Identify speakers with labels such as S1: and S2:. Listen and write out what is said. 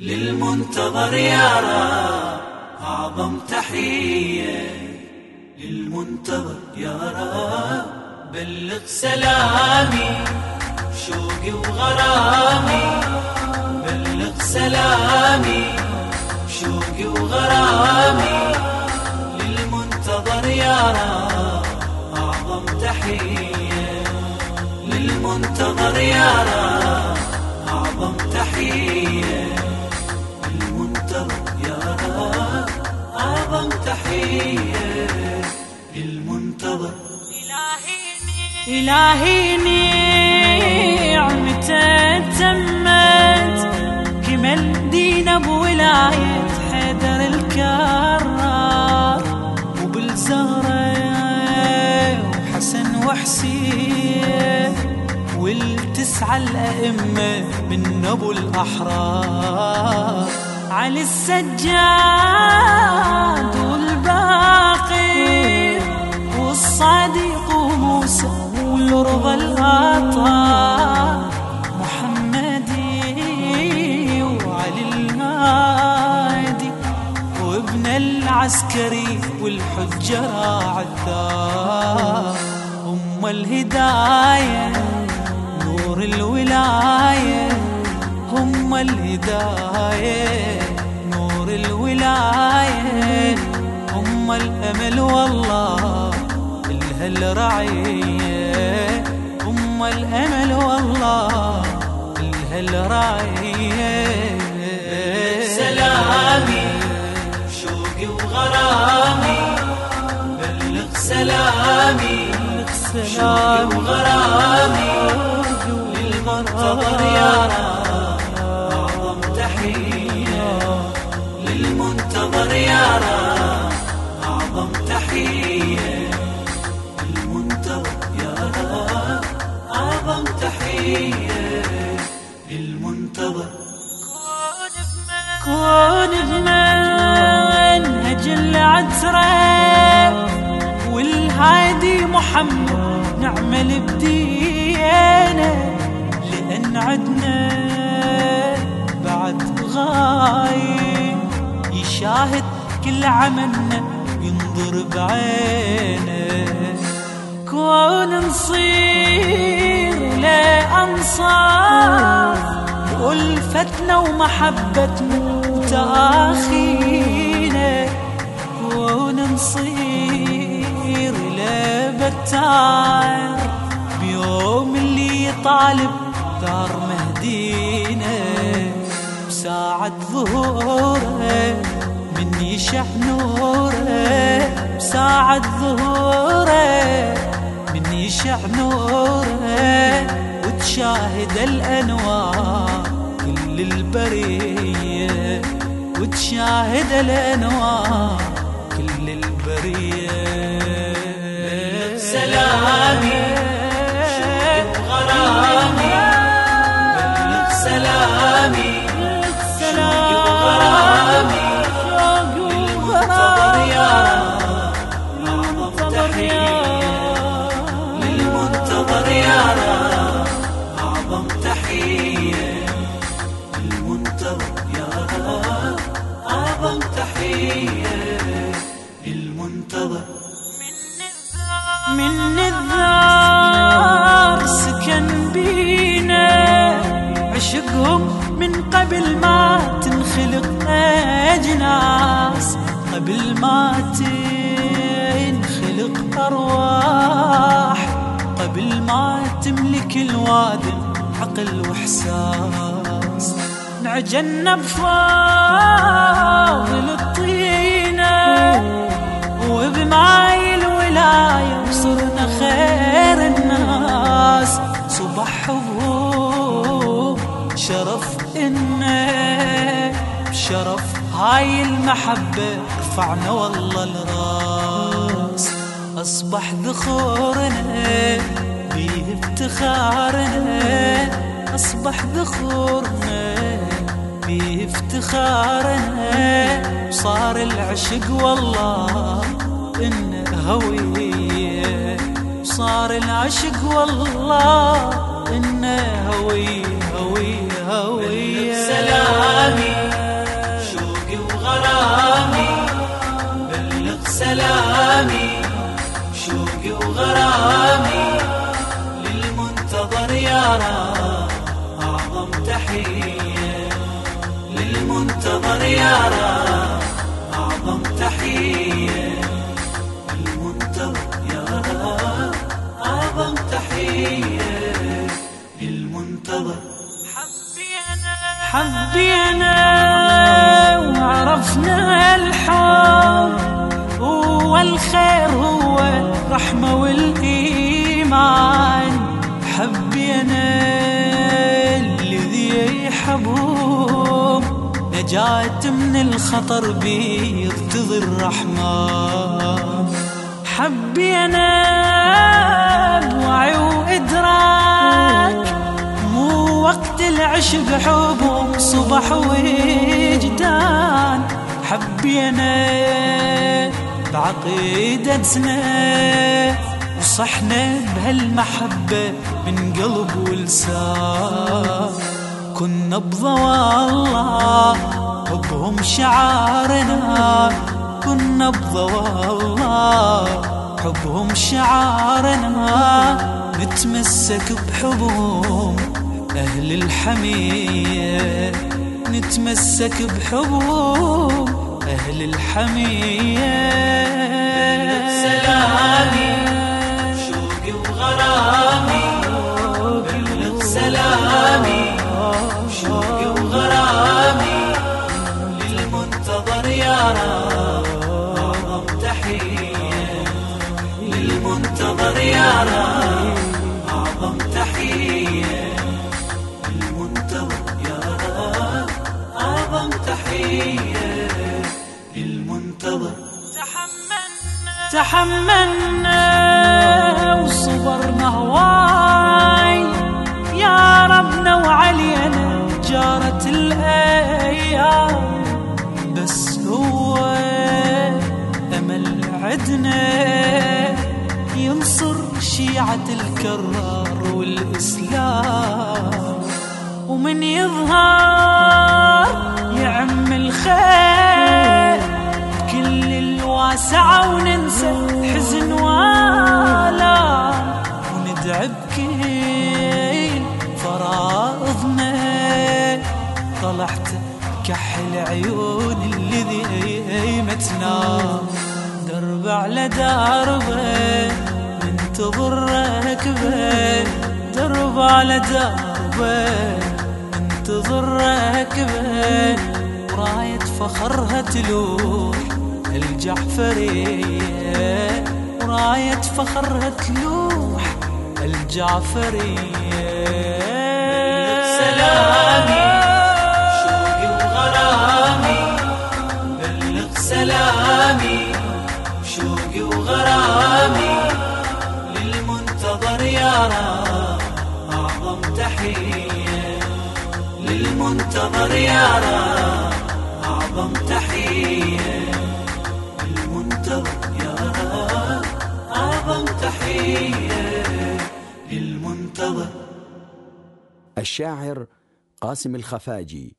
S1: للمنتظر يا رب أعظم تحية. للمنتظر يا رب بلغ سلامي شوقي وغرامي. بلغ سلامي شوقي وغرامي. للمنتظر يا رب أعظم تحية. للمنتظر يا أعظم تحية المنتظر
S2: إلهي نعمته تمت؟ كمل دين بولاية حيدر الكرار. وبالزهرة وحسن وحسين والتسعة الأئمة من أبو الأحرار. علي السجاد والباقي والصديق وموسى والرضا الأطهار محمدي وعلي الهادي وابن العسكري والحجة عالثار أم الهداية نور الولاية هم الهداية. نور الولاية هم الأمل والله الهالرعية. هم الأمل والله الهالرعية.
S1: سلامي شوقي وغرامي. بلغ سلامي شوقي وغرامي.
S2: محمد نعمل بدينا لأن عدنا بعد غايب. يشاهد كل عملنا ينظر بعينه. كون نصير لأنصار ألفتنا ومحبتنا تاخينا كون نصير لبتار بيوم اللي يطالب دار مهدينا بساعة ظهوره من يشع نوره بساعة ظهوره من يشع نوره وتشاهد الأنوار كل البرية وتشاهد الأنوار. من الذار سكن بينا. عشقهم من قبل ما تنخلق أجناس قبل ما تنخلق أرواح قبل ما تملك الوادم عقل وإحساس نعجن بفاضل الطينة وبماي وصرنا خير الناس. صبح وغروب شرف إنه بشرف. هاي المحبة رفعنا والله الراس. أصبح ذخورنا بيه افتخارنا. أصبح ذخورنا بيه افتخارنا. صار العشق والله إنه هوية صار العشق والله إنه هوي هوي هوي.
S1: سلامي شوقي وغرامي. بلغ سلامي شوقي وغرامي. للمنتظر يا رب أعظم تحية. للمنتظر يا رب
S2: حبينا وعرفنا الحب هو الخير هو الرحمة والإيمان. حبينا الذي يحبهم نجاة من الخطر بيرتضي الرحمن حبينا وقت العشق حب صبح وجدان. حبينا بعقيدتنا وصحنا بهالمحبة من قلب ولسان. كنا بضوى الله حبهم شعارنا. كنا بضوى الله حبهم شعارنا. نتمسك بحبهم أهل الحمية نتمسك بحبهم أهل الحمية.
S1: سلامي.
S2: تحملنا وصبرنا هواي يا ربنا وعلينا جارت الأيام. بس هو أمل عدنا ينصر شيعة الكرار والإسلام. ومن يظهر يعم الخير الواسعة وننسى الحزن ولا وندعي بكل فرائضنا طلعت كحل عيون الذي ايمتنا درب على دربه منتظر ركبة. درب على دربه منتظر ركبة. وراية فخرها تلوح الجعفرية وراية فخرها تلوح الجعفرية
S1: سلامي شوقي وغرامي بلغ سلامي شوقي وغرامي. للمنتظر يا رب أعظم تحية. للمنتظر يا رب أعظم تحية. للمنتظر يا رب أعظم تحية للمنتظر
S3: الشاعر قاسم الخفاجي.